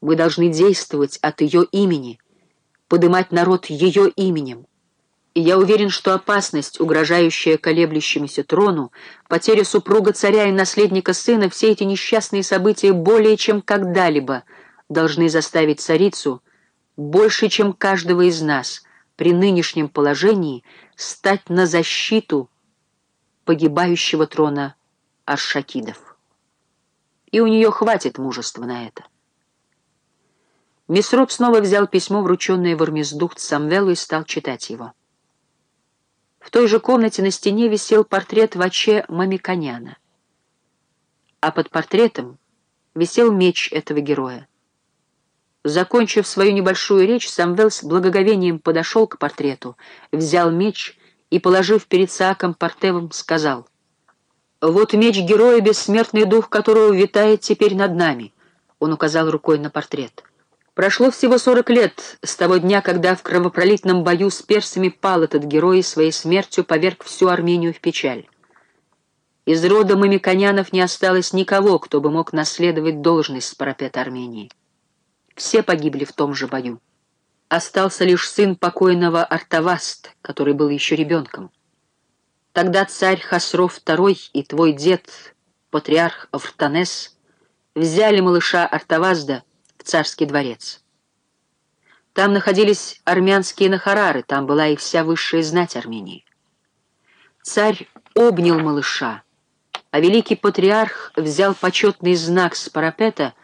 Мы должны действовать от ее имени, подымать народ ее именем. И я уверен, что опасность, угрожающая колеблющемуся трону, потеря супруга царя и наследника сына, все эти несчастные события более чем когда-либо должны заставить царицу, больше, чем каждого из нас, при нынешнем положении, стать на защиту погибающего трона Аршакидов. И у нее хватит мужества на это. Месроп снова взял письмо, врученное в Армиздухт Самвелу, и стал читать его. В той же комнате на стене висел портрет Ваче Мамиконяна. А под портретом висел меч этого героя. Закончив свою небольшую речь, Самвел с благоговением подошел к портрету, взял меч и, положив перед Сааком Портевым, сказал, «Вот меч героя, бессмертный дух которого витает теперь над нами», — он указал рукой на портрет. Прошло всего сорок лет с того дня, когда в кровопролитном бою с персами пал этот герой и своей смертью поверг всю Армению в печаль. Из рода мамиконянов не осталось никого, кто бы мог наследовать должность парапета Армении. Все погибли в том же бою. Остался лишь сын покойного Артаваст, который был еще ребенком. Тогда царь Хасров II и твой дед, патриарх Авртанес, взяли малыша Артавазда царский дворец. Там находились армянские нахарары, там была и вся высшая знать Армении. Царь обнял малыша, а великий патриарх взял почетный знак с парапета,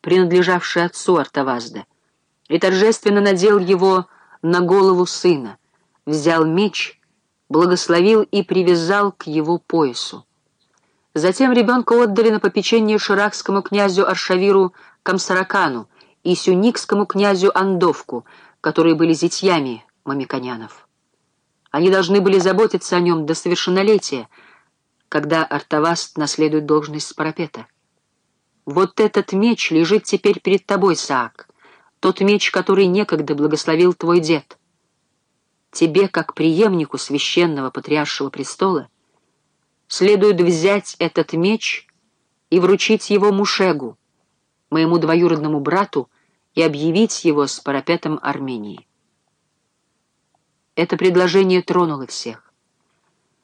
принадлежавший отцу Артавазда, и торжественно надел его на голову сына, взял меч, благословил и привязал к его поясу. Затем ребенка отдали на попечение ширакскому князю Аршавиру Камсаракану и сюникскому князю Андовку, которые были зятьями мамиконянов. Они должны были заботиться о нем до совершеннолетия, когда Артаваст наследует должность Спарапета. Вот этот меч лежит теперь перед тобой, Саак, тот меч, который некогда благословил твой дед. Тебе, как преемнику священного патриаршего престола, следует взять этот меч и вручить его Мушегу, моему двоюродному брату, и объявить его с парапетом Армении. Это предложение тронуло всех.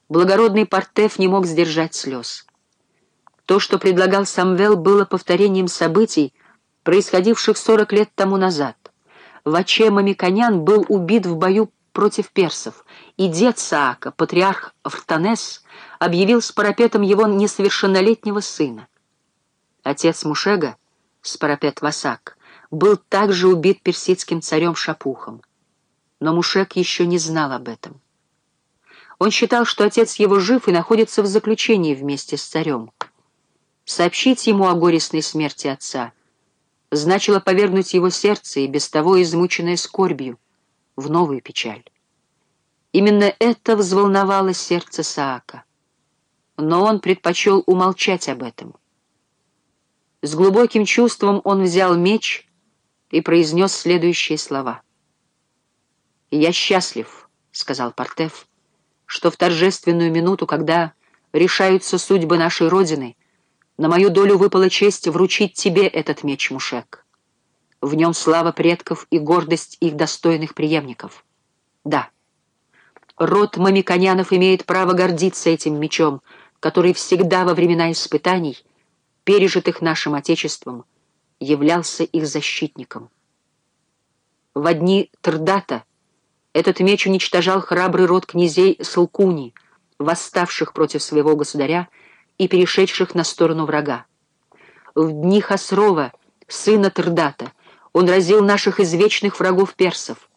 Благородный Портеф не мог сдержать слез. То, что предлагал Самвел, было повторением событий, происходивших сорок лет тому назад. Ваче Мамиконян был убит в бою против персов, и дед Саака, патриарх Фртанес, объявил с парапетом его несовершеннолетнего сына. Отец Мушега, Спарапет Васак, был также убит персидским царем Шапухом. Но Мушек еще не знал об этом. Он считал, что отец его жив и находится в заключении вместе с царем. Сообщить ему о горестной смерти отца значило повергнуть его сердце, и без того измученное скорбью, в новую печаль. Именно это взволновало сердце Саака. Но он предпочел умолчать об этом. С глубоким чувством он взял меч и произнес следующие слова. «Я счастлив», — сказал Портеф, «что в торжественную минуту, когда решаются судьбы нашей Родины, на мою долю выпала честь вручить тебе этот меч, Мушек. В нем слава предков и гордость их достойных преемников. Да, род Мамиконянов имеет право гордиться этим мечом, который всегда во времена испытаний — пережитых нашим Отечеством, являлся их защитником. В дни Трдата этот меч уничтожал храбрый род князей Салкуни, восставших против своего государя и перешедших на сторону врага. В дни Хасрова, сына Трдата, он разил наших извечных врагов персов.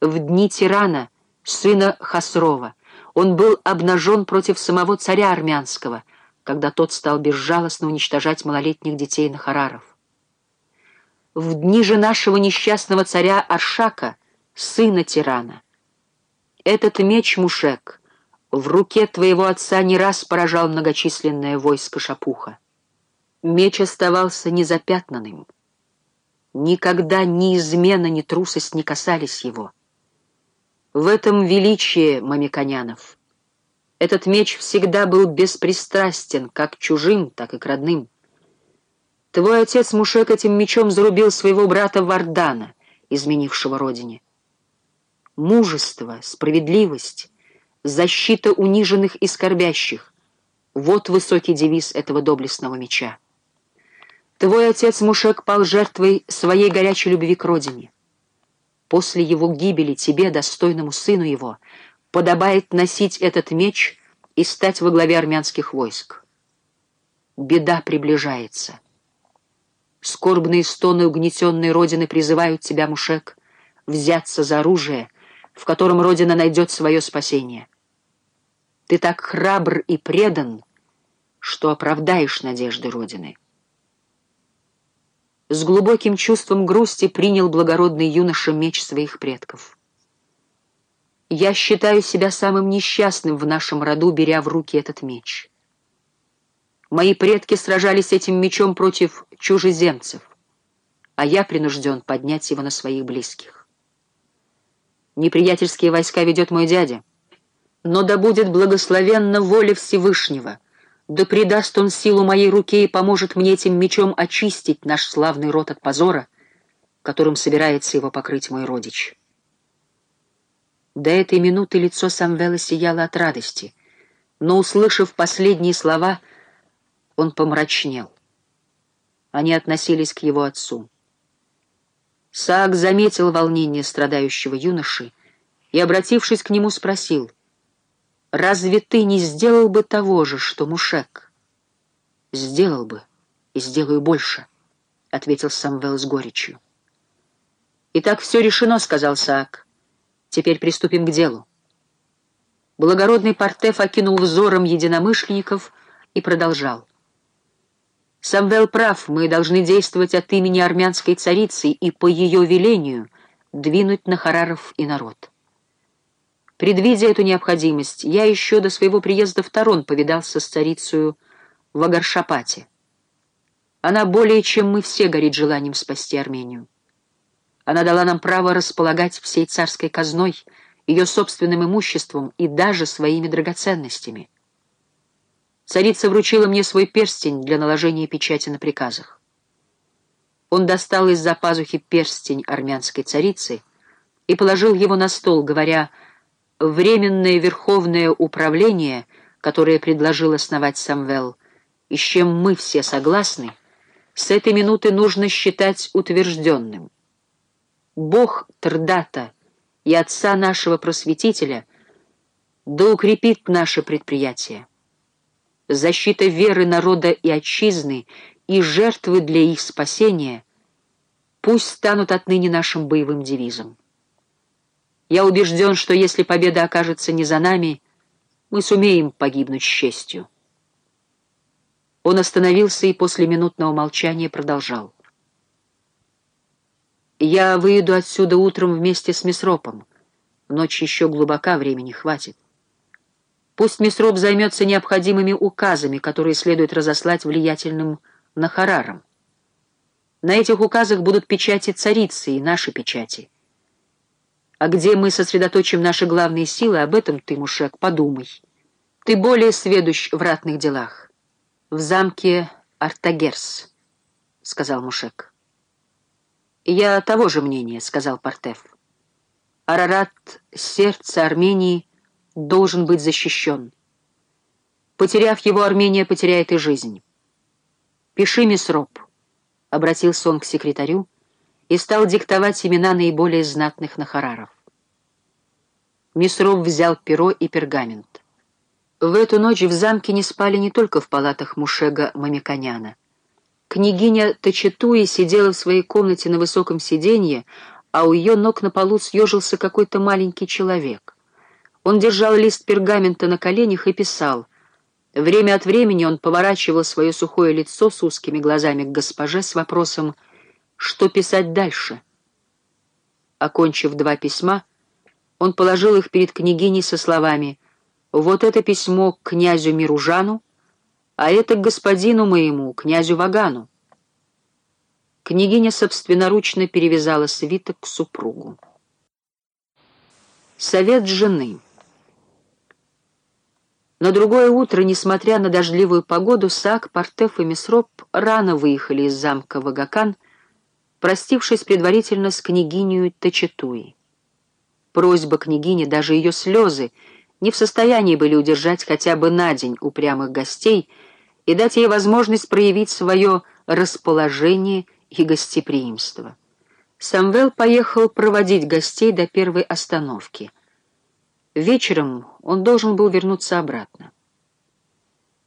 В дни Тирана, сына Хасрова, он был обнажен против самого царя армянского — когда тот стал безжалостно уничтожать малолетних детей Нахараров. В дни же нашего несчастного царя Аршака, сына тирана, этот меч, Мушек, в руке твоего отца не раз поражал многочисленное войско Шапуха. Меч оставался незапятнанным. Никогда ни измена, ни трусость не касались его. В этом величие мамиконянов — этот меч всегда был беспристрастен как чужим, так и к родным. Твой отец Мушек этим мечом зарубил своего брата Вардана, изменившего родине. Мужество, справедливость, защита униженных и скорбящих — вот высокий девиз этого доблестного меча. Твой отец Мушек пал жертвой своей горячей любви к родине. После его гибели тебе, достойному сыну его, подобает носить этот меч и стать во главе армянских войск. Беда приближается. Скорбные стоны угнетенной Родины призывают тебя, Мушек, взяться за оружие, в котором Родина найдет свое спасение. Ты так храбр и предан, что оправдаешь надежды Родины. С глубоким чувством грусти принял благородный юноша меч своих предков. Я считаю себя самым несчастным в нашем роду, беря в руки этот меч. Мои предки сражались этим мечом против чужеземцев, а я принужден поднять его на своих близких. Неприятельские войска ведет мой дядя, но да будет благословенна воля Всевышнего — да придаст он силу моей руке и поможет мне этим мечом очистить наш славный род от позора, которым собирается его покрыть мой родич. До этой минуты лицо Самвела сияло от радости, но, услышав последние слова, он помрачнел. Они относились к его отцу. Саак заметил волнение страдающего юноши и, обратившись к нему, спросил, Разве ты не сделал бы того же, что Мушек? Сделал бы и сделаю больше, — ответил Самвел с горечью. «Итак, все решено», — сказал Саак. «Теперь приступим к делу». Благородный Портеф окинул взором единомышленников и продолжал. «Самвел прав, мы должны действовать от имени армянской царицы и по ее велению двинуть на Хараров и народ». Предвидя эту необходимость, я еще до своего приезда в Тарон повидался с царицею в Агаршапате. Она более чем мы все горит желанием спасти Армению. Она дала нам право располагать всей царской казной, ее собственным имуществом и даже своими драгоценностями. Царица вручила мне свой перстень для наложения печати на приказах. Он достал из-за пазухи перстень армянской царицы и положил его на стол, говоря — Временное Верховное Управление, которое предложил основать Самвел, и с чем мы все согласны, с этой минуты нужно считать утвержденным. Бог Трдата и Отца нашего Просветителя да укрепит наше предприятие. Защита веры народа и отчизны и жертвы для их спасения пусть станут отныне нашим боевым девизом. Я убежден, что если победа окажется не за нами, мы сумеем погибнуть с честью. Он остановился и после минутного молчания продолжал. «Я выйду отсюда утром вместе с Месропом. Ночь еще глубока, времени хватит. Пусть Месроп займется необходимыми указами, которые следует разослать влиятельным Нахарарам. На этих указах будут печати царицы и наши печати». А где мы сосредоточим наши главные силы, об этом ты, Мушек, подумай. Ты более сведущ в ратных делах. В замке Артагерс, — сказал Мушек. Я того же мнения, — сказал Партеф. Арарат, сердце Армении, должен быть защищен. Потеряв его, Армения потеряет и жизнь. Пиши, Месроп, — обратился он к секретарю, — и стал диктовать имена наиболее знатных нахараров. Мисров взял перо и пергамент. В эту ночь в замке не спали не только в палатах Мушега Мамиконяна. Княгиня Тачетуи сидела в своей комнате на высоком сиденье, а у ее ног на полу съежился какой-то маленький человек. Он держал лист пергамента на коленях и писал. Время от времени он поворачивал свое сухое лицо с узкими глазами к госпоже с вопросом что писать дальше. Окончив два письма, он положил их перед княгиней со словами «Вот это письмо к князю Миружану, а это к господину моему, князю Вагану». Княгиня собственноручно перевязала свиток к супругу. Совет жены На другое утро, несмотря на дождливую погоду, Сак, Партеф и Месроп рано выехали из замка Вагакан, простившись предварительно с княгиней Тачетуи. Просьба княгини, даже ее слезы, не в состоянии были удержать хотя бы на день упрямых гостей и дать ей возможность проявить свое расположение и гостеприимство. Самвел поехал проводить гостей до первой остановки — Вечером он должен был вернуться обратно.